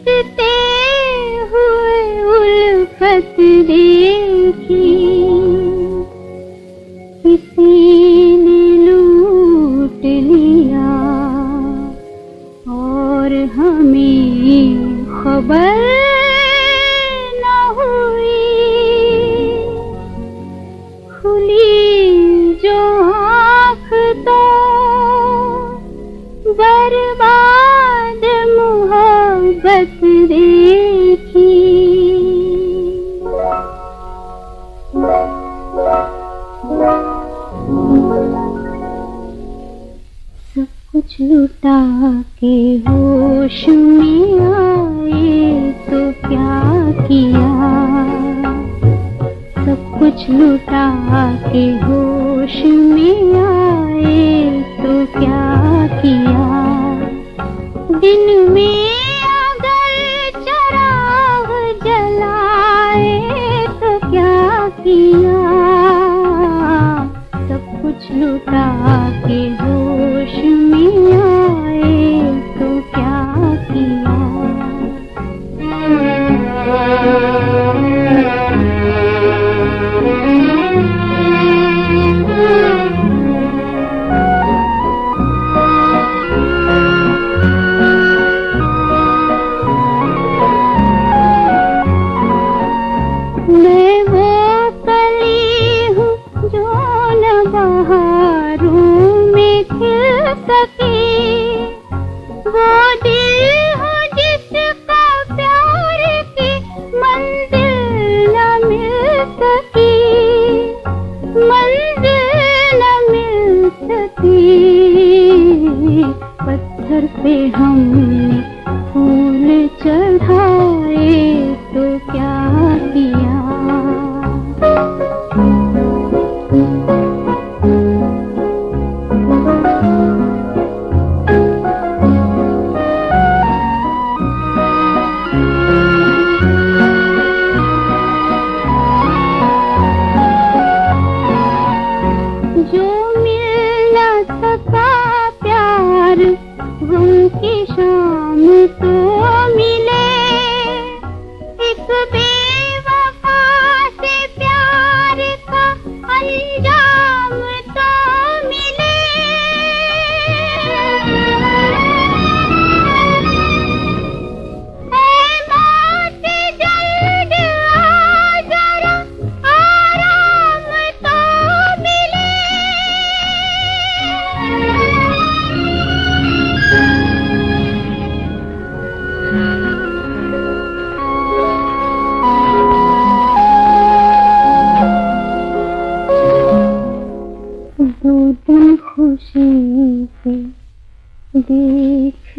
बिकते हुए उल्फत देखी। किसी ने लूट लिया और हमें खबर न हुई। खुली जो कुछ लुटा के होश में आए तो क्या किया? सब कुछ लुटा के होश में आए तो क्या किया? दिन में अगर चराग जलाए तो क्या किया? सब कुछ लुटा के होश में पत्थर पे हमने खुशी से देख